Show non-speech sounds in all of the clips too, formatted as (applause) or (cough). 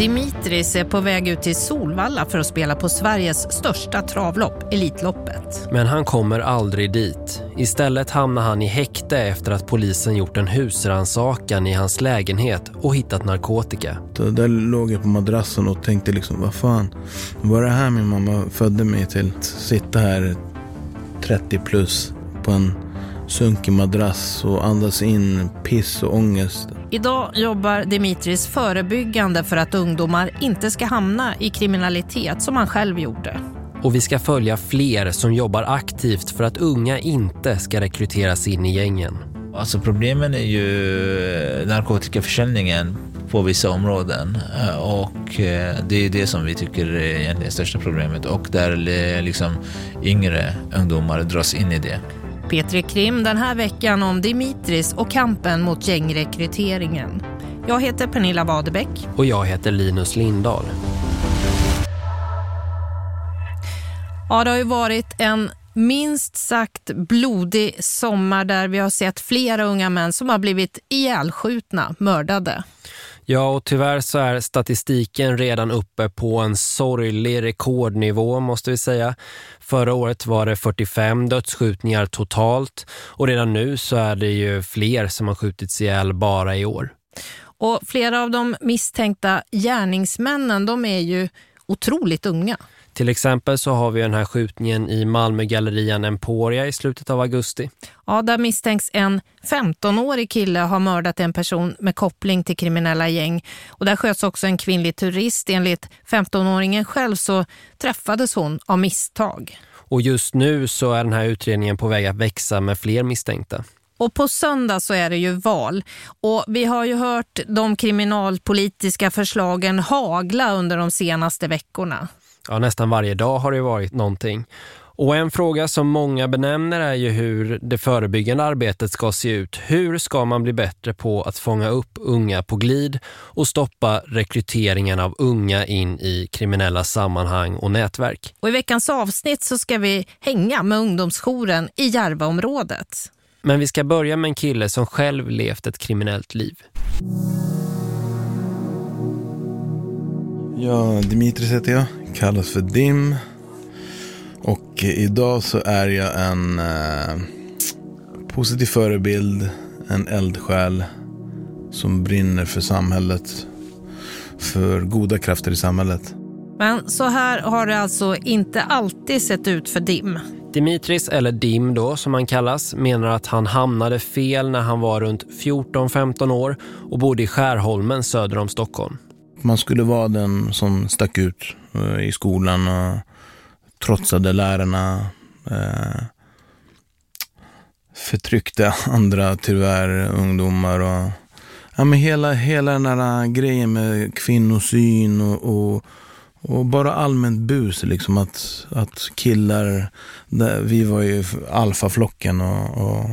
Dimitris är på väg ut till Solvalla för att spela på Sveriges största travlopp, Elitloppet. Men han kommer aldrig dit. Istället hamnar han i häkte efter att polisen gjort en husransakan i hans lägenhet och hittat narkotika. Så där låg jag på madrassen och tänkte liksom, vad fan, var det här min mamma födde mig till? Att sitta här 30 plus på en sunkig madrass och andas in piss och ångest. Idag jobbar Dimitris förebyggande för att ungdomar inte ska hamna i kriminalitet som han själv gjorde. Och vi ska följa fler som jobbar aktivt för att unga inte ska rekryteras in i gängen. Alltså problemen är ju narkotikaförsäljningen på vissa områden och det är det som vi tycker är det största problemet och där liksom yngre ungdomar dras in i det. Petri Krim den här veckan om Dimitris och kampen mot gängrekryteringen. Jag heter Pernilla Wadebäck. Och jag heter Linus Lindahl. Ja, det har ju varit en minst sagt blodig sommar där vi har sett flera unga män som har blivit ihjälskjutna, mördade. Ja, och tyvärr så är statistiken redan uppe på en sorglig rekordnivå måste vi säga. Förra året var det 45 dödsskjutningar totalt och redan nu så är det ju fler som har skjutits ihjäl bara i år. Och flera av de misstänkta gärningsmännen, de är ju otroligt unga. Till exempel så har vi den här skjutningen i Malmögallerian Emporia i slutet av augusti. Ja, där misstänks en 15-årig kille ha mördat en person med koppling till kriminella gäng. Och där sköts också en kvinnlig turist. Enligt 15-åringen själv så träffades hon av misstag. Och just nu så är den här utredningen på väg att växa med fler misstänkta. Och på söndag så är det ju val. Och vi har ju hört de kriminalpolitiska förslagen hagla under de senaste veckorna. Ja, nästan varje dag har det varit någonting. Och en fråga som många benämner är ju hur det förebyggande arbetet ska se ut. Hur ska man bli bättre på att fånga upp unga på glid och stoppa rekryteringen av unga in i kriminella sammanhang och nätverk? Och i veckans avsnitt så ska vi hänga med ungdomsjouren i Järvaområdet. Men vi ska börja med en kille som själv levt ett kriminellt liv. Ja, Dimitris heter jag. Kallas för Dim. Och idag så är jag en eh, positiv förebild, en eldsjäl som brinner för samhället, för goda krafter i samhället. Men så här har det alltså inte alltid sett ut för Dim. Dimitris, eller Dim då som han kallas, menar att han hamnade fel när han var runt 14-15 år och bodde i Skärholmen söder om Stockholm. Man skulle vara den som stack ut eh, i skolan och trotsade lärarna. Eh, förtryckte (laughs) andra tyvärr ungdomar. Och, ja, men hela, hela den här eh, grejen med kvinnosyn och, och, och bara allmänt bus. Liksom att, att killar, där, vi var ju alfaflocken och, och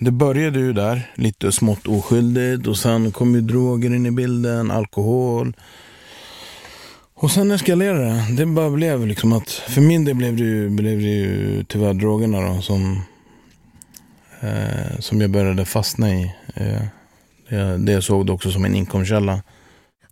det började ju där, lite smått oskyldigt och sen kom ju droger in i bilden, alkohol. Och sen eskalerade det. Det bara blev liksom att, för min del blev det ju, blev det ju tyvärr drogerna då som, eh, som jag började fastna i. Eh, det, det jag såg det också som en inkomstkälla.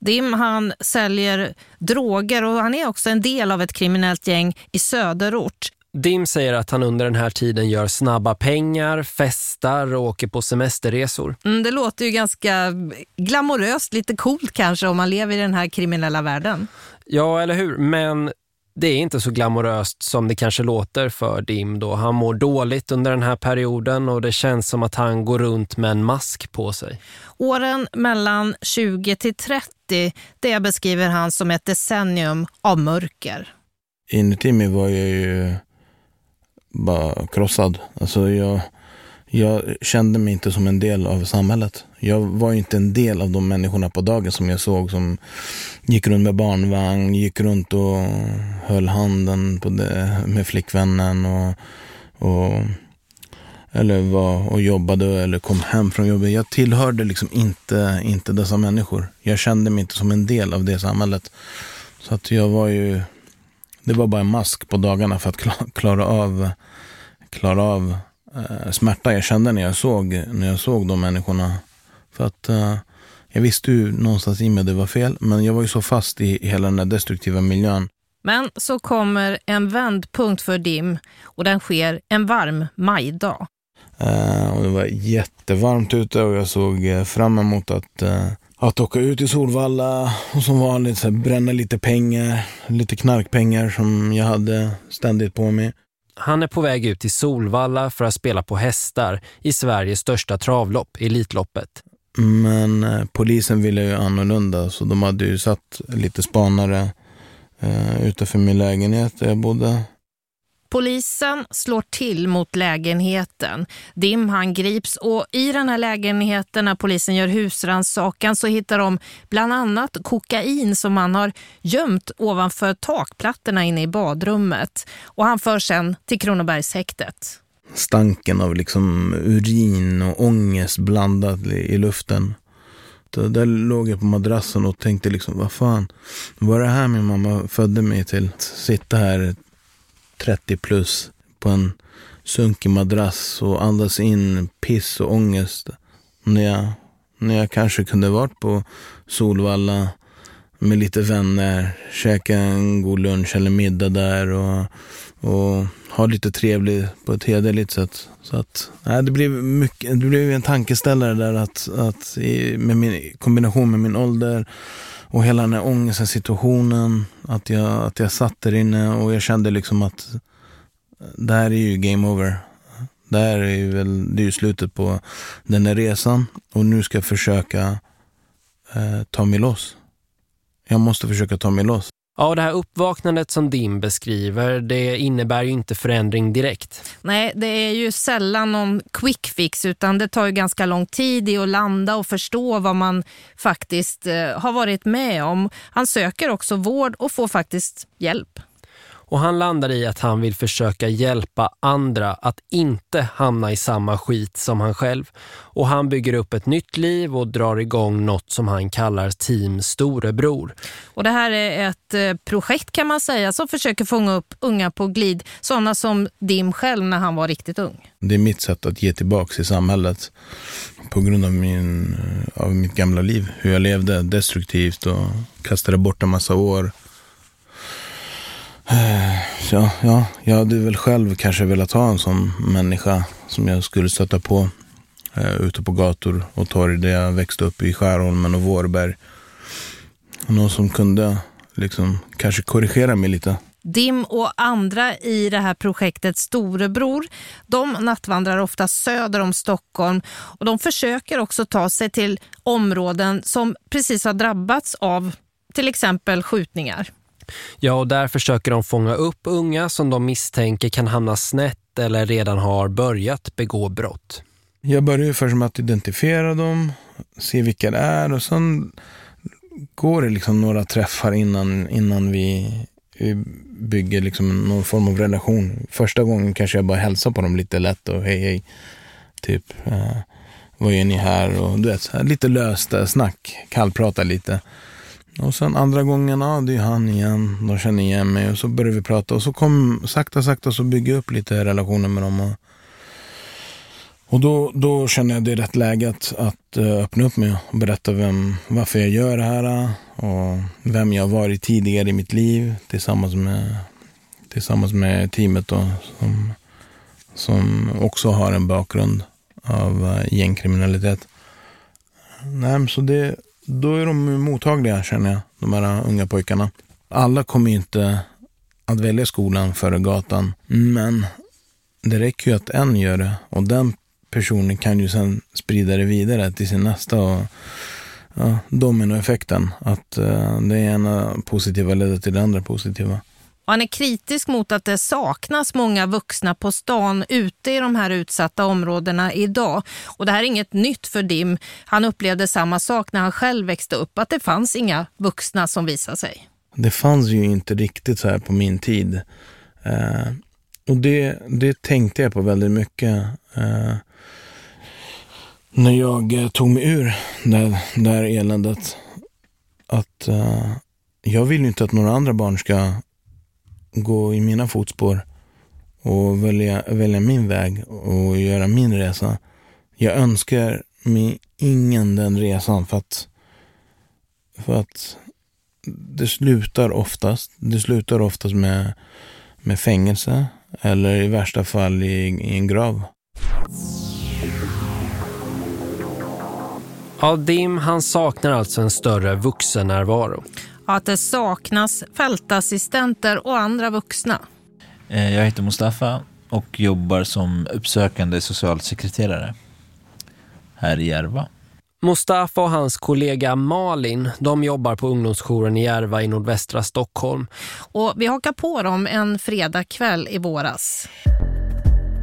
Dim han säljer droger och han är också en del av ett kriminellt gäng i söderort. Dim säger att han under den här tiden gör snabba pengar, festar och åker på semesterresor. Mm, det låter ju ganska glamoröst, lite coolt kanske om man lever i den här kriminella världen. Ja, eller hur? Men det är inte så glamoröst som det kanske låter för Dim då. Han mår dåligt under den här perioden och det känns som att han går runt med en mask på sig. Åren mellan 20 till 30, det beskriver han som ett decennium av mörker. Inuti mig var jag ju bara krossad. Alltså jag, jag kände mig inte som en del av samhället. Jag var inte en del av de människorna på dagen som jag såg som gick runt med barnvagn, gick runt och höll handen på det, med flickvännen och, och eller var och jobbade eller kom hem från jobbet. Jag tillhörde liksom inte, inte dessa människor. Jag kände mig inte som en del av det samhället. Så att jag var ju det var bara en mask på dagarna för att klara av, klara av eh, smärta jag kände när jag, såg, när jag såg de människorna. För att eh, Jag visste ju någonstans i mig det var fel, men jag var ju så fast i hela den här destruktiva miljön. Men så kommer en vändpunkt för Dim och den sker en varm majdag. Uh, och det var jättevarmt ute och jag såg uh, fram emot att, uh, att åka ut i Solvalla och som vanligt så här, bränna lite pengar, lite knarkpengar som jag hade ständigt på mig. Han är på väg ut till Solvalla för att spela på hästar i Sveriges största travlopp, Elitloppet. Men eh, polisen ville ju annorlunda så de hade ju satt lite spanare eh, utanför min lägenhet där jag bodde. Polisen slår till mot lägenheten. Dim han grips och i den här lägenheten när polisen gör husrannsakan så hittar de bland annat kokain som man har gömt ovanför takplattorna inne i badrummet. Och han förs sen till Kronobergshäktet. Stanken av liksom urin och ångest blandat i luften. Så där låg jag på madrassen och tänkte liksom, vad fan, var det här min mamma födde mig till? Att sitta här 30 plus på en sunkig madrass och andas in piss och ångest. När jag, när jag kanske kunde varit på Solvalla med lite vänner, käka en god lunch eller middag där och, och ha lite trevligt på ett hederligt sätt. Så att, nej, det, blev mycket, det blev en tankeställare där att, att i, med min kombination med min ålder och hela den här ångesten, situationen, att jag, att jag satt där inne och jag kände liksom att eh, det här är ju game over. Det här är ju, väl, det är ju slutet på den här resan och nu ska jag försöka eh, ta mig loss. Jag måste försöka ta mig loss. Ja, det här uppvaknandet som Dim beskriver, det innebär ju inte förändring direkt. Nej, det är ju sällan någon quick fix utan det tar ju ganska lång tid i att landa och förstå vad man faktiskt eh, har varit med om. Han söker också vård och får faktiskt hjälp. Och han landar i att han vill försöka hjälpa andra att inte hamna i samma skit som han själv. Och han bygger upp ett nytt liv och drar igång något som han kallar Team Storebror. Och det här är ett eh, projekt kan man säga som försöker fånga upp unga på glid. Sådana som Dim själv när han var riktigt ung. Det är mitt sätt att ge tillbaka i samhället på grund av, min, eh, av mitt gamla liv. Hur jag levde destruktivt och kastade bort en massa år Eh, ja, ja, jag hade väl själv kanske velat ha en sån människa som jag skulle stöta på eh, ute på gator och torg där jag växte upp i Skärholmen och Vårberg. Någon som kunde liksom kanske korrigera mig lite. Dim och andra i det här projektet Storebror, de nattvandrar ofta söder om Stockholm och de försöker också ta sig till områden som precis har drabbats av till exempel skjutningar. Ja, och där försöker de fånga upp unga som de misstänker kan hamna snett eller redan har börjat begå brott. Jag börjar ju först med att identifiera dem, se vilka det är och sen går det liksom några träffar innan, innan vi, vi bygger liksom någon form av relation. Första gången kanske jag bara hälsar på dem lite lätt och hej hej, typ eh, vad gör ni här? Och du vet, lite löst eh, snack, kallprata lite. Och sen andra gången, ja det är han igen. De känner igen mig och så börjar vi prata. Och så kom sakta, sakta så bygger jag upp lite relationer med dem. Och, och då, då känner jag det är rätt läge att, att eh, öppna upp mig och berätta vem, varför jag gör det här. Eh, och vem jag har varit tidigare i mitt liv tillsammans med, tillsammans med teamet då, som, som också har en bakgrund av eh, gängkriminalitet. Nej, så det, då är de mottagliga känner jag, de här unga pojkarna. Alla kommer inte att välja skolan före gatan, men det räcker ju att en gör det och den personen kan ju sen sprida det vidare till sin nästa och ja, dominoeffekten. Att uh, det ena positiva leder till det andra positiva. Och han är kritisk mot att det saknas många vuxna på stan ute i de här utsatta områdena idag. Och det här är inget nytt för Dim. Han upplevde samma sak när han själv växte upp, att det fanns inga vuxna som visade sig. Det fanns ju inte riktigt så här på min tid. Eh, och det, det tänkte jag på väldigt mycket. Eh, när jag eh, tog mig ur det, här eländet. Att eh, jag vill ju inte att några andra barn ska gå i mina fotspår och välja, välja min väg och göra min resa. Jag önskar mig ingen den resan för att För att det slutar oftast, det slutar oftast med, med fängelse eller i värsta fall i, i en grav. Ja, Dim han saknar alltså en större vuxennärvaro. Att det saknas fältassistenter och andra vuxna. Eh, jag heter Mustafa och jobbar som uppsökande socialsekreterare här i Järva. Mustafa och hans kollega Malin, de jobbar på ungdomsjouren i Järva i nordvästra Stockholm. Och vi hakar på dem en fredagkväll i våras.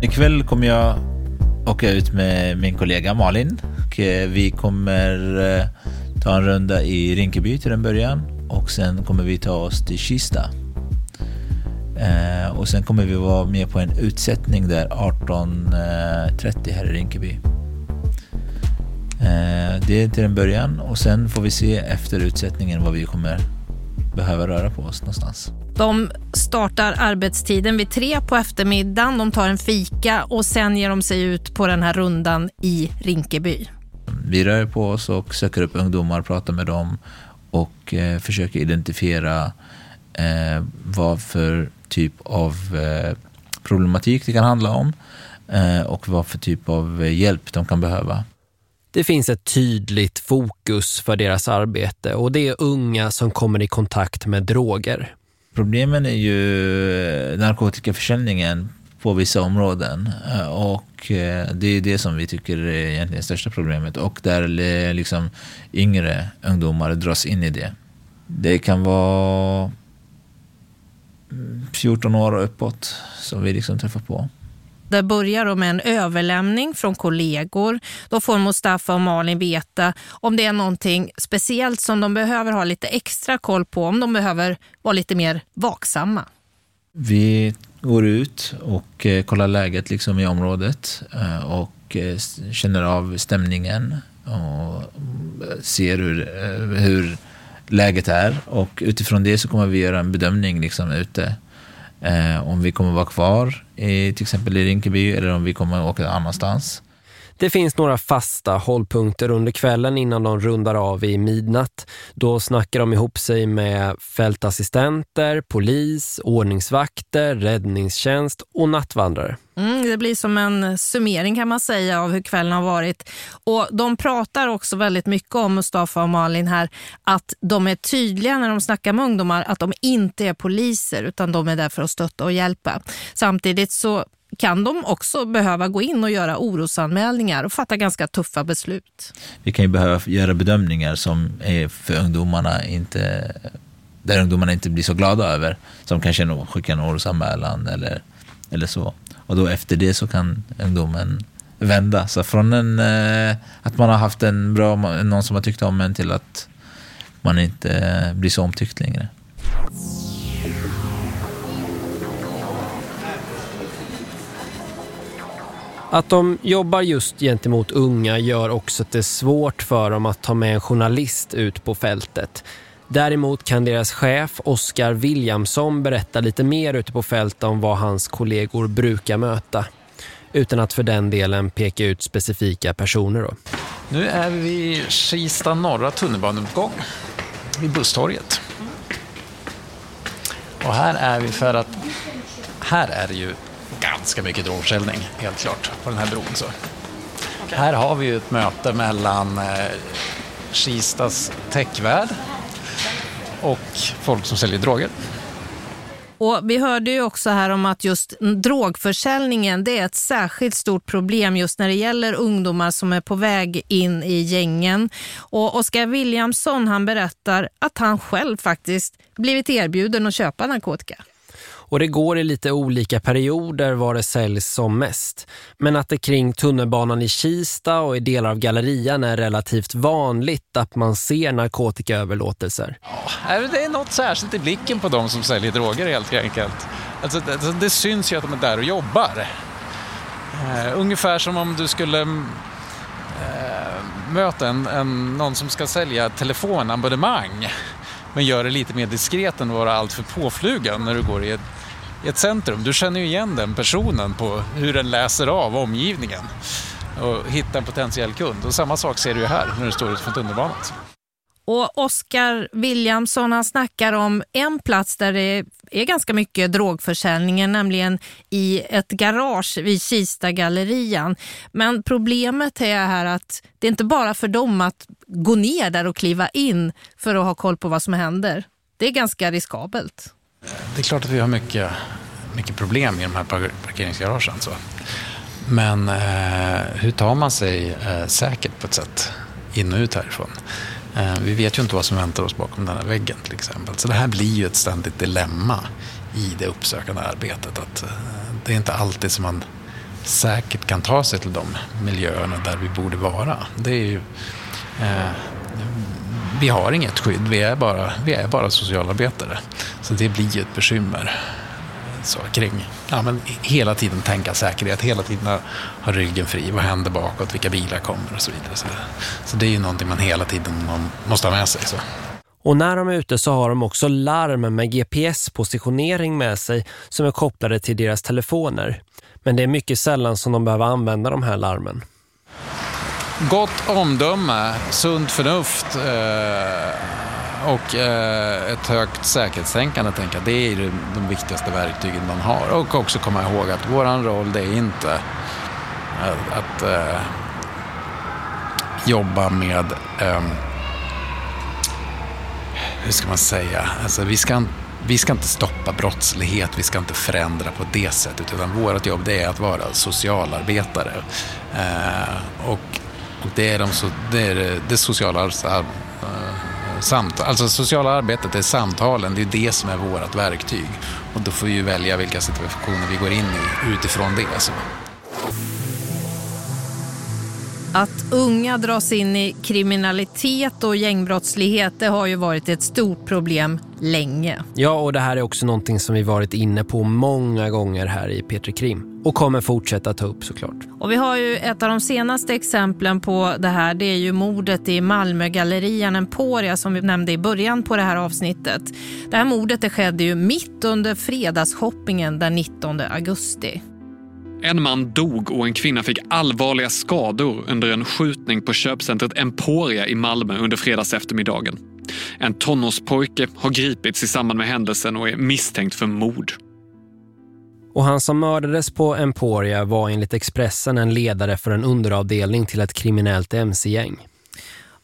Ikväll kommer jag åka ut med min kollega Malin. Och eh, vi kommer eh, ta en runda i Rinkeby till en början och sen kommer vi ta oss till Kista. Eh, och sen kommer vi vara med på en utsättning där 18.30 här i Rinkeby. Det är till en början och sen får vi se efter utsättningen vad vi kommer behöva röra på oss någonstans. De startar arbetstiden vid tre på eftermiddagen, de tar en fika och sen ger de sig ut på den här rundan i Rinkeby. Vi rör på oss och söker upp ungdomar, pratar med dem och eh, försöker identifiera eh, vad för typ av eh, problematik det kan handla om eh, och vad för typ av hjälp de kan behöva. Det finns ett tydligt fokus för deras arbete och det är unga som kommer i kontakt med droger. Problemen är ju narkotikaförsäljningen på vissa områden eh, och eh, det är det som vi tycker är egentligen det största problemet och där liksom yngre ungdomar dras in i det. Det kan vara 14 år och uppåt som vi liksom träffar på. Det börjar då med en överlämning från kollegor. Då får Mustafa och Malin veta om det är någonting speciellt som de behöver ha lite extra koll på, om de behöver vara lite mer vaksamma. Vi går ut och eh, kollar läget liksom i området eh, och eh, känner av stämningen och ser hur, hur läget är. Och utifrån det så kommer vi göra en bedömning liksom ute Eh, om vi kommer vara kvar i till exempel i Rinkeby eller om vi kommer åka någon annanstans. Det finns några fasta hållpunkter under kvällen innan de rundar av i midnatt. Då snackar de ihop sig med fältassistenter, polis, ordningsvakter, räddningstjänst och nattvandrare. Mm, det blir som en summering kan man säga av hur kvällen har varit. Och de pratar också väldigt mycket om Mustafa och Malin här att de är tydliga när de snackar med ungdomar att de inte är poliser utan de är där för att stötta och hjälpa. Samtidigt så kan de också behöva gå in och göra orosanmälningar och fatta ganska tuffa beslut. Vi kan ju behöva göra bedömningar som är för ungdomarna inte, där ungdomarna inte blir så glada över. Som kanske skicka en orosanmälan eller, eller så. Och då efter det så kan ungdomen vända. Så från en, eh, att man har haft en bra, någon som har tyckt om en till att man inte eh, blir så omtyckt längre. Att de jobbar just gentemot unga gör också att det är svårt för dem att ta med en journalist ut på fältet. Däremot kan deras chef Oskar Williamson berätta lite mer ute på fältet om vad hans kollegor brukar möta. Utan att för den delen peka ut specifika personer. Då. Nu är vi vid Kista norra tunnelbaneuppgång vid busstorget. Och här är vi för att här är det ju ganska mycket drogförsäljning, helt klart, på den här bron. Så. Okay. Här har vi ju ett möte mellan eh, Kistas techvärld och folk som säljer droger. Och vi hörde ju också här om att just drogförsäljningen det är ett särskilt stort problem just när det gäller ungdomar som är på väg in i gängen. Och Oskar Williamson han berättar att han själv faktiskt blivit erbjuden att köpa narkotika. Och det går i lite olika perioder var det säljs som mest. Men att det kring tunnelbanan i Kista och i delar av gallerian är relativt vanligt att man ser narkotikaöverlåtelser. Ja, det är något särskilt i blicken på de som säljer droger helt enkelt. Alltså, det, alltså, det syns ju att de är där och jobbar. Uh, ungefär som om du skulle uh, möta en, en, någon som ska sälja telefonabonnemang men gör det lite mer diskret än att vara alltför påflugen när du går i ett, ett centrum. Du känner ju igen den personen på hur den läser av omgivningen och hittar en potentiell kund. Och samma sak ser du ju här när du står utanför tunnelbanan. Och Oscar Williamson han snackar om en plats där det är ganska mycket drogförsäljningen, nämligen i ett garage vid Kista-gallerian. Men problemet är här att det är inte bara för dem att gå ner där och kliva in för att ha koll på vad som händer. Det är ganska riskabelt. Det är klart att vi har mycket, mycket problem i de här parkeringsgaragen. Så. Men eh, hur tar man sig eh, säkert på ett sätt in och ut härifrån? Eh, vi vet ju inte vad som väntar oss bakom den här väggen till exempel. Så det här blir ju ett ständigt dilemma i det uppsökande arbetet. Att eh, det är inte alltid som man säkert kan ta sig till de miljöerna där vi borde vara. Det är ju, eh, vi har inget skydd, vi är, bara, vi är bara socialarbetare. Så det blir ju ett bekymmer så, kring ja, men hela tiden tänka säkerhet, hela tiden ha, ha ryggen fri. Vad händer bakåt, vilka bilar kommer och så vidare. Så, så det är ju någonting man hela tiden måste ha med sig. Så. Och när de är ute så har de också larm med GPS-positionering med sig som är kopplade till deras telefoner. Men det är mycket sällan som de behöver använda de här larmen. Gott omdöme, sunt förnuft eh, och eh, ett högt säkerhetstänkande, tänker jag, det är de, viktigaste verktygen man har. Och också komma ihåg att vår roll det är inte att, att eh, jobba med, eh, hur ska man säga, alltså vi ska, vi ska inte stoppa brottslighet, vi ska inte förändra på det sättet, utan vårt jobb det är att vara socialarbetare. Eh, och, och det är, de, det, är det, det sociala samt, alltså sociala arbetet är samtalen, det är det som är vårt verktyg. Och då får vi välja vilka situationer vi går in i utifrån det. Så. Att unga dras in i kriminalitet och gängbrottslighet det har ju varit ett stort problem länge. Ja, och det här är också någonting som vi varit inne på många gånger här i Petri Krim. Och kommer fortsätta ta upp såklart. Och vi har ju ett av de senaste exemplen på det här. Det är ju mordet i Malmögallerian Emporia som vi nämnde i början på det här avsnittet. Det här mordet det skedde ju mitt under fredagsshoppingen den 19 augusti. En man dog och en kvinna fick allvarliga skador under en skjutning på köpcentret Emporia i Malmö under fredags eftermiddagen. En tonårspojke har gripits i samband med händelsen och är misstänkt för mord. Och han som mördades på Emporia var enligt Expressen en ledare för en underavdelning till ett kriminellt MC-gäng.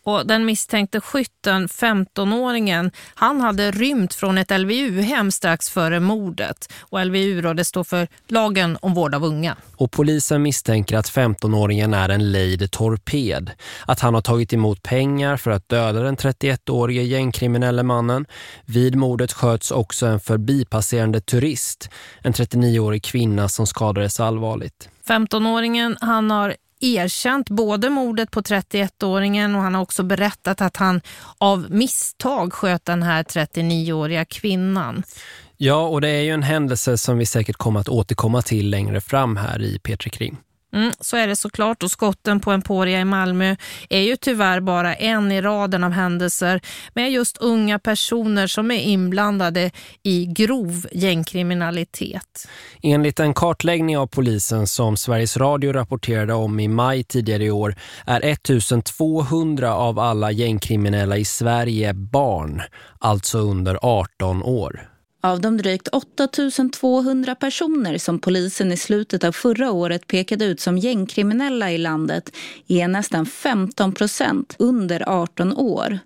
Och den misstänkte skytten, 15-åringen, han hade rymt från ett LVU-hem strax före mordet. Och LVU då, det står för lagen om vård av unga. Och polisen misstänker att 15-åringen är en lejd torped. Att han har tagit emot pengar för att döda den 31-årige gängkriminelle mannen. Vid mordet sköts också en förbipasserande turist, en 39-årig kvinna som skadades allvarligt. 15-åringen han har erkänt både mordet på 31-åringen och han har också berättat att han av misstag sköt den här 39-åriga kvinnan. Ja, och det är ju en händelse som vi säkert kommer att återkomma till längre fram här i Petri Krim. Mm, så är det såklart och skotten på Emporia i Malmö är ju tyvärr bara en i raden av händelser med just unga personer som är inblandade i grov gängkriminalitet. Enligt en kartläggning av polisen som Sveriges Radio rapporterade om i maj tidigare i år är 1200 av alla gängkriminella i Sverige barn, alltså under 18 år. Av de drygt 8200 personer som polisen i slutet av förra året pekade ut som gängkriminella i landet är nästan 15 procent under 18 år.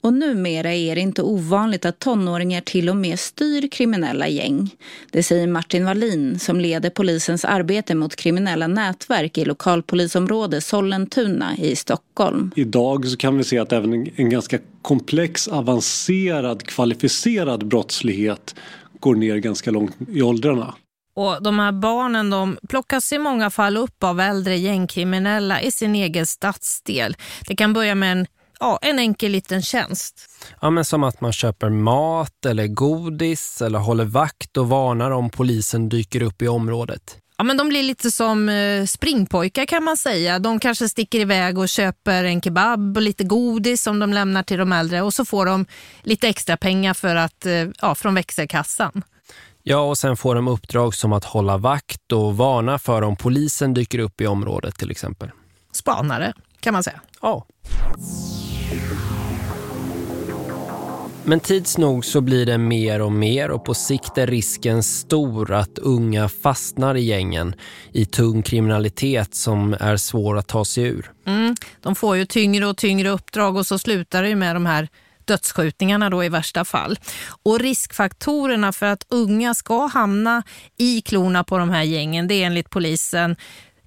Och numera är det inte ovanligt att tonåringar till och med styr kriminella gäng. Det säger Martin Wallin som leder polisens arbete mot kriminella nätverk i lokalpolisområde Sollentuna i Stockholm. Idag så kan vi se att även en ganska komplex, avancerad, kvalificerad brottslighet går ner ganska långt i åldrarna. Och de här barnen de plockas i många fall upp av äldre gängkriminella i sin egen stadsdel. Det kan börja med en ja, en enkel liten tjänst. Ja, men som att man köper mat eller godis eller håller vakt och varnar om polisen dyker upp i området. Ja, men de blir lite som eh, springpojkar kan man säga. De kanske sticker iväg och köper en kebab och lite godis som de lämnar till de äldre och så får de lite extra pengar för att, eh, ja, från växelkassan. Ja, och sen får de uppdrag som att hålla vakt och varna för om polisen dyker upp i området till exempel. Spanare kan man säga. Ja. Men tids nog så blir det mer och mer och på sikt är risken stor att unga fastnar i gängen i tung kriminalitet som är svår att ta sig ur. Mm, de får ju tyngre och tyngre uppdrag och så slutar det ju med de här dödsskjutningarna då i värsta fall. Och riskfaktorerna för att unga ska hamna i klorna på de här gängen det är enligt polisen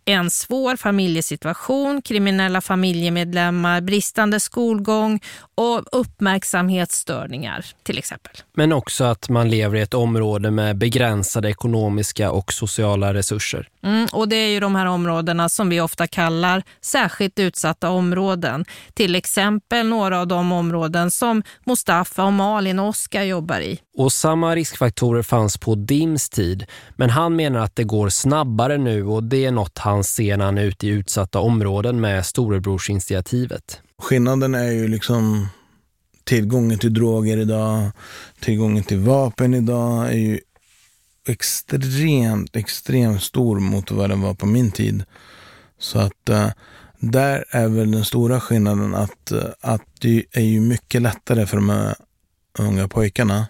en svår familjesituation, kriminella familjemedlemmar, bristande skolgång och uppmärksamhetsstörningar till exempel. Men också att man lever i ett område med begränsade ekonomiska och sociala resurser. Mm, och det är ju de här områdena som vi ofta kallar särskilt utsatta områden. Till exempel några av de områden som Mustafa och Malin och Oskar jobbar i. Och samma riskfaktorer fanns på Dims tid. Men han menar att det går snabbare nu och det är något han han ser när han är ute i utsatta områden med storebrorsinitiativet. Skillnaden är ju liksom tillgången till droger idag, tillgången till vapen idag är ju extremt, extremt stor mot vad den var på min tid. Så att uh, där är väl den stora skillnaden att, uh, att det är ju mycket lättare för de här unga pojkarna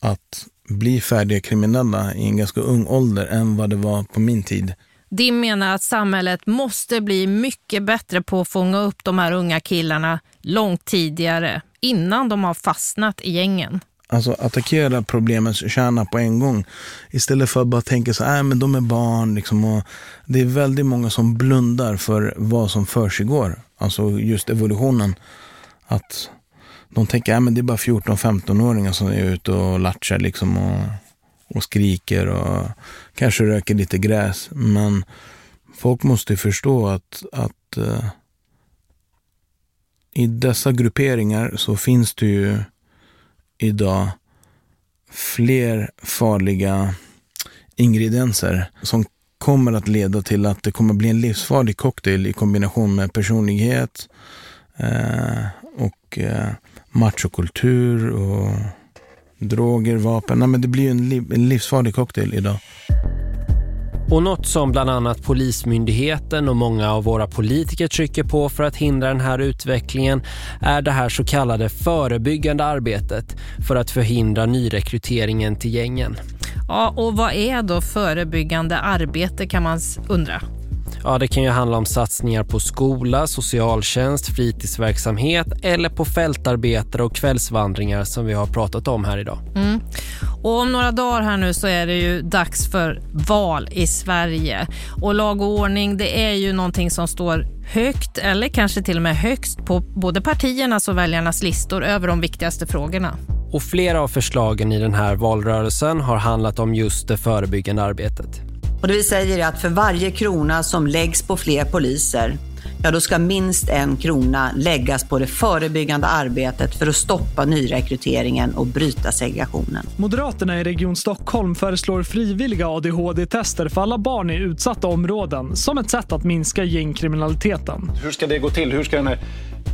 att bli färdiga kriminella i en ganska ung ålder än vad det var på min tid. Dim menar att samhället måste bli mycket bättre på att fånga upp de här unga killarna långt tidigare, innan de har fastnat i gängen. Alltså attackera problemens kärna på en gång. Istället för att bara tänka så här, men de är barn. Liksom, och det är väldigt många som blundar för vad som försiggår. Alltså just evolutionen. Att de tänker att äh, det är bara 14-15-åringar som är ute och latchar liksom och, och skriker och kanske röker lite gräs. Men folk måste förstå att, att uh, i dessa grupperingar så finns det ju idag fler farliga ingredienser som kommer att leda till att det kommer bli en livsfarlig cocktail i kombination med personlighet eh, och eh, machokultur och droger, vapen. Nej, men det blir en, liv, en livsfarlig cocktail idag. Och något som bland annat Polismyndigheten och många av våra politiker trycker på för att hindra den här utvecklingen är det här så kallade förebyggande arbetet för att förhindra nyrekryteringen till gängen. Ja, och vad är då förebyggande arbete kan man undra? Ja, det kan ju handla om satsningar på skola, socialtjänst, fritidsverksamhet eller på fältarbetare och kvällsvandringar som vi har pratat om här idag. Mm. Och om några dagar här nu så är det ju dags för val i Sverige. Och lag och ordning det är ju någonting som står högt eller kanske till och med högst på både partiernas och väljarnas listor över de viktigaste frågorna. Och flera av förslagen i den här valrörelsen har handlat om just det förebyggande arbetet. Och det vi säger är att för varje krona som läggs på fler poliser, ja då ska minst en krona läggas på det förebyggande arbetet för att stoppa nyrekryteringen och bryta segregationen. Moderaterna i Region Stockholm föreslår frivilliga ADHD-tester för alla barn i utsatta områden som ett sätt att minska gängkriminaliteten. Hur ska det gå till? Hur ska den här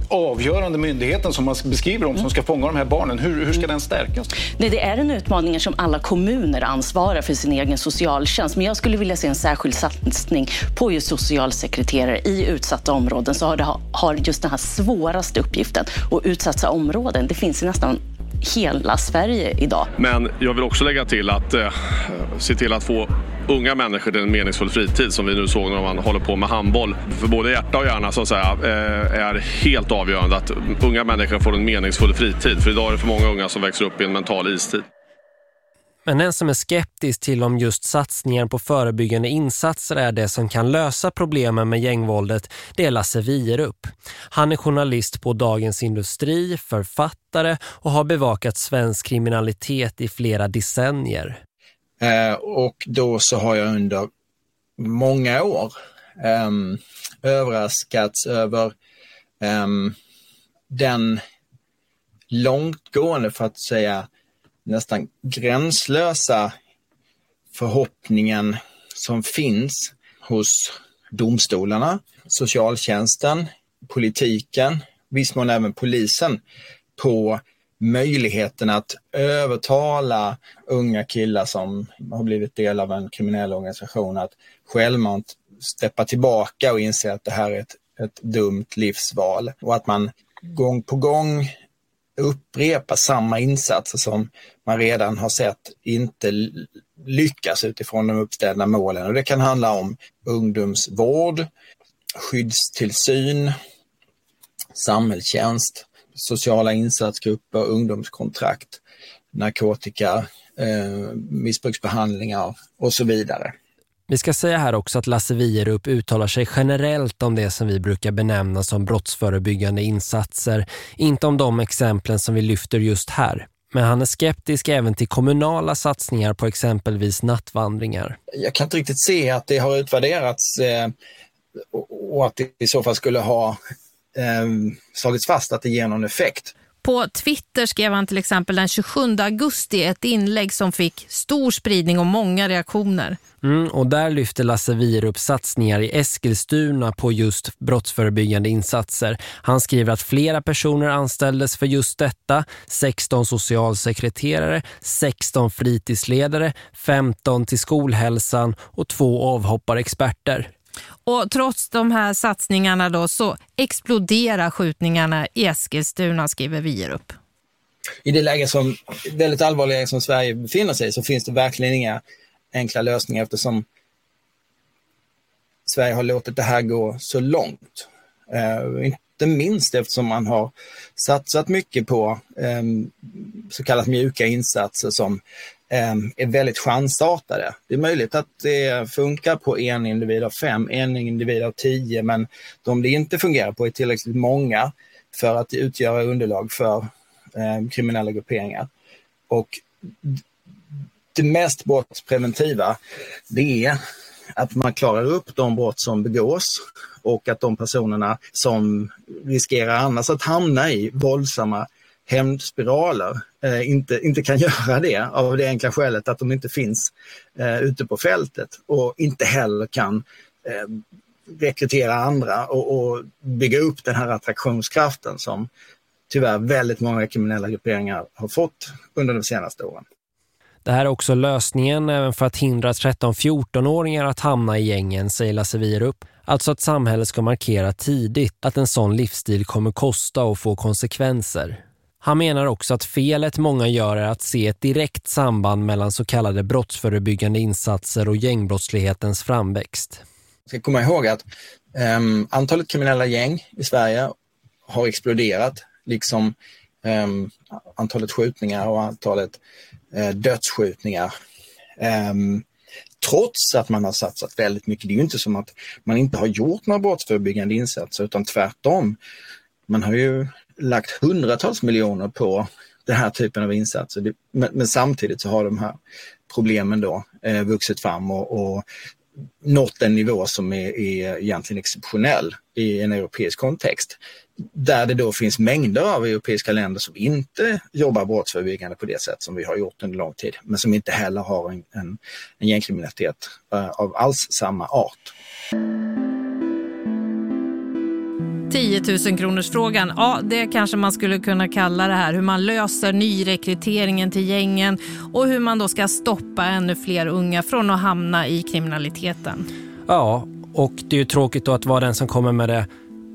avgörande myndigheten som man beskriver om som ska fånga de här barnen, hur, hur ska den stärkas? Nej, det är en utmaning som alla kommuner ansvarar för sin egen socialtjänst. Men jag skulle vilja se en särskild satsning på just socialsekreterare i utsatta områden så har, det, har just den här svåraste uppgiften. Och utsatta områden, det finns i nästan hela Sverige idag. Men jag vill också lägga till att eh, se till att få unga människor till en meningsfull fritid som vi nu såg när man håller på med handboll. För både hjärta och hjärna så att säga eh, är helt avgörande att unga människor får en meningsfull fritid. För idag är det för många unga som växer upp i en mental istid. Men en som är skeptisk till om just satsningar på förebyggande insatser är det som kan lösa problemen med gängvåldet, det är Lasse Wierup. Han är journalist på Dagens Industri, författare och har bevakat svensk kriminalitet i flera decennier. Eh, och då så har jag under många år um, överraskats över um, den långtgående, för att säga nästan gränslösa förhoppningen som finns hos domstolarna, socialtjänsten, politiken, viss mån även polisen på möjligheten att övertala unga killar som har blivit del av en kriminell organisation att självmant steppa tillbaka och inse att det här är ett, ett dumt livsval och att man gång på gång upprepa samma insatser som man redan har sett inte lyckas utifrån de uppställda målen. Och det kan handla om ungdomsvård, skyddstillsyn, samhällstjänst, sociala insatsgrupper, ungdomskontrakt, narkotika, eh, missbruksbehandlingar och så vidare. Vi ska säga här också att Lasse Wierup uttalar sig generellt om det som vi brukar benämna som brottsförebyggande insatser, inte om de exemplen som vi lyfter just här. Men han är skeptisk även till kommunala satsningar på exempelvis nattvandringar. Jag kan inte riktigt se att det har utvärderats eh, och att det i så fall skulle ha eh, slagits fast att det ger någon effekt. På Twitter skrev han till exempel den 27 augusti ett inlägg som fick stor spridning och många reaktioner. Mm, och där lyfter Lasse Wierup upp satsningar i Eskilstuna på just brottsförebyggande insatser. Han skriver att flera personer anställdes för just detta. 16 socialsekreterare, 16 fritidsledare, 15 till skolhälsan och två avhopparexperter. Och trots de här satsningarna då så exploderar skjutningarna i Eskilstuna, skriver Wierup. I det läge som, väldigt allvarliga läge som Sverige befinner sig så finns det verkligen inga enkla lösningar eftersom Sverige har låtit det här gå så långt. Eh, inte minst eftersom man har satsat mycket på eh, så kallat mjuka insatser som Ehm, är väldigt chansartade. Det är möjligt att det funkar på en individ av fem, en individ av tio, men de det inte fungerar på är tillräckligt många för att utgöra underlag för eh, kriminella grupperingar. Och det mest brottspreventiva, det är att man klarar upp de brott som begås och att de personerna som riskerar annars att hamna i våldsamma hämndspiraler eh, inte, inte kan (laughs) göra det av det enkla skälet att de inte finns eh, ute på fältet och inte heller kan eh, rekrytera andra och, och, bygga upp den här attraktionskraften som tyvärr väldigt många kriminella grupperingar har fått under de senaste åren. Det här är också lösningen även för att hindra 13-14-åringar att hamna i gängen, säger Lasse Wierup. Alltså att samhället ska markera tidigt att en sån livsstil kommer kosta och få konsekvenser. Han menar också att felet många gör är att se ett direkt samband mellan så kallade brottsförebyggande insatser och gängbrottslighetens framväxt. Jag ska komma ihåg att um, antalet kriminella gäng i Sverige har exploderat, liksom um, antalet skjutningar och antalet uh, dödsskjutningar. Um, trots att man har satsat väldigt mycket. Det är ju inte som att man inte har gjort några brottsförebyggande insatser utan tvärtom. Man har ju lagt hundratals miljoner på den här typen av insatser. Men, men samtidigt så har de här problemen då eh, vuxit fram och, och nått en nivå som är, är egentligen exceptionell i en europeisk kontext. Där det då finns mängder av europeiska länder som inte jobbar brottsförebyggande på det sätt som vi har gjort under lång tid, men som inte heller har en, en, en gängkriminalitet eh, av alls samma art. 10 000 kronors frågan. Ja, det kanske man skulle kunna kalla det här. Hur man löser nyrekryteringen till gängen och hur man då ska stoppa ännu fler unga från att hamna i kriminaliteten. Ja, och det är ju tråkigt då att vara den som kommer med det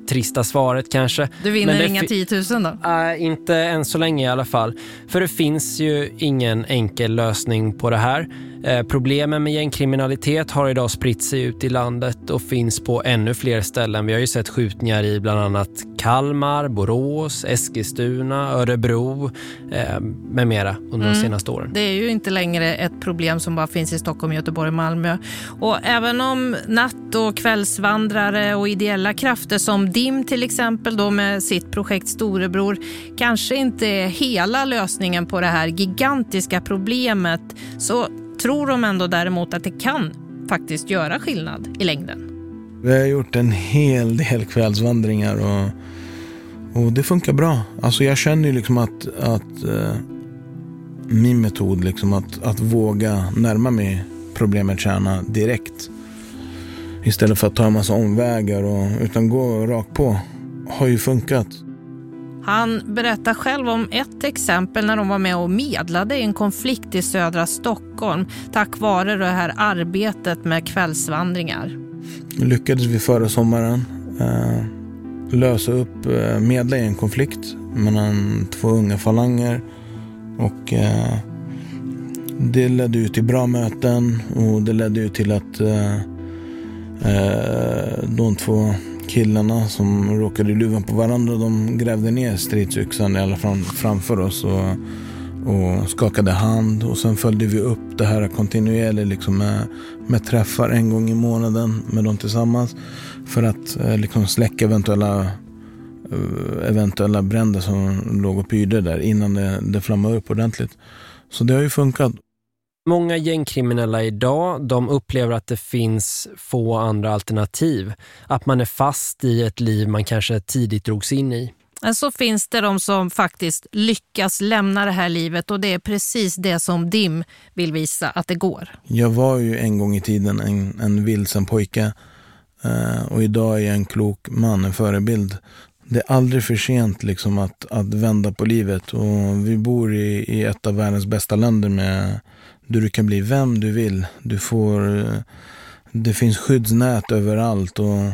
trista svaret kanske. Du vinner inga 10 000 då? Äh, inte än så länge i alla fall. För det finns ju ingen enkel lösning på det här. Eh, problemen med gängkriminalitet har idag spritt sig ut i landet och finns på ännu fler ställen. Vi har ju sett skjutningar i bland annat Kalmar, Borås, Eskilstuna, Örebro eh, med mera under mm. de senaste åren. Det är ju inte längre ett problem som bara finns i Stockholm, Göteborg och Malmö. Och även om natt- och kvällsvandrare och ideella krafter som DIM till exempel då med sitt projekt Storebror kanske inte är hela lösningen på det här gigantiska problemet så tror de ändå däremot att det kan faktiskt göra skillnad i längden. Vi har gjort en hel del kvällsvandringar och, och det funkar bra. Alltså jag känner ju liksom att, att uh, min metod, liksom att, att våga närma mig problemet kärna direkt istället för att ta en massa omvägar och, utan gå rakt på har ju funkat. Han berättar själv om ett exempel när de var med och medlade i en konflikt i södra Stockholm tack vare det här arbetet med kvällsvandringar. Lyckades vi förra sommaren. eh, lösa upp, eh, medla i en konflikt mellan två unga falanger. Och eh, det ledde ju till bra möten och det ledde ju till att eh, eh de två killarna som råkade i luven på varandra, de grävde ner stridsyxan i alla fall framför oss och, och skakade hand. Och sen följde vi upp det här kontinuerligt liksom med, med träffar en gång i månaden med dem tillsammans. För att eh, liksom släcka eventuella, eh, eventuella bränder som låg och pyrde där innan det, det flammade upp ordentligt. Så det har ju funkat. Många gängkriminella idag, de upplever att det finns få andra alternativ. Att man är fast i ett liv man kanske tidigt drogs in i. Så finns det de som faktiskt lyckas lämna det här livet och det är precis det som Dim vill visa att det går. Jag var ju en gång i tiden en, en vilsen pojke eh, och idag är jag en klok man, en förebild. Det är aldrig för sent liksom att, att vända på livet och vi bor i, i ett av världens bästa länder med du kan bli vem du vill. Du får, eh, det finns skyddsnät överallt och,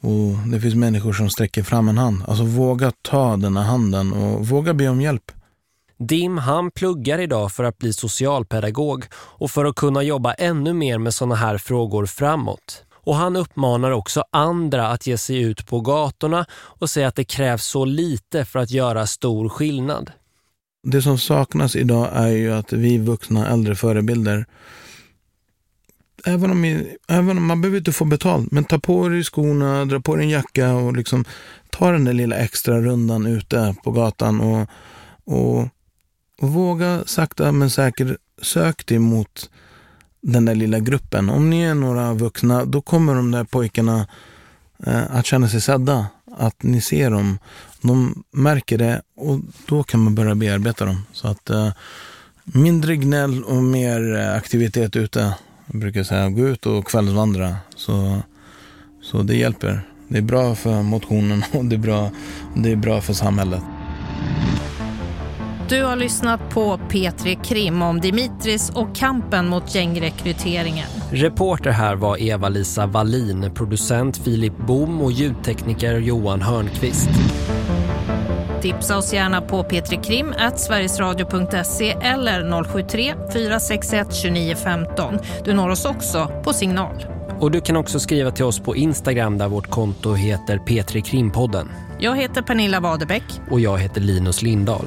och det finns människor som sträcker fram en hand. Alltså våga ta den här handen och våga be om hjälp. Dim han pluggar idag för att bli socialpedagog och för att kunna jobba ännu mer med sådana här frågor framåt. Och han uppmanar också andra att ge sig ut på gatorna och säga att det krävs så lite för att göra stor skillnad. Det som saknas idag är ju att vi vuxna äldre förebilder Även om, även om man behöver inte få betalt, men ta på dig skorna, dra på dig en jacka och liksom ta den där lilla extra rundan ute på gatan och, och, och våga sakta men säkert sök dig mot den där lilla gruppen. Om ni är några vuxna, då kommer de där pojkarna eh, att känna sig sedda. Att ni ser dem. De märker det och då kan man börja bearbeta dem. Så att eh, mindre gnäll och mer eh, aktivitet ute. Jag brukar säga gå ut och kvällsvandra. Så, så det hjälper. Det är bra för motionen (laughs) och det är bra, det är bra för samhället. Du har lyssnat på P3 Krim om Dimitris och kampen mot gängrekryteringen. Reporter här var Eva-Lisa Wallin, producent Filip Bom och ljudtekniker Johan Hörnqvist. Tipsa oss gärna på petrikrim sverigesradio.se eller 073 461 2915. Du når oss också på signal. Och du kan också skriva till oss på Instagram där vårt konto heter P3 Krimpodden. Jag heter Pernilla Wadebeck. Och jag heter Linus Lindahl.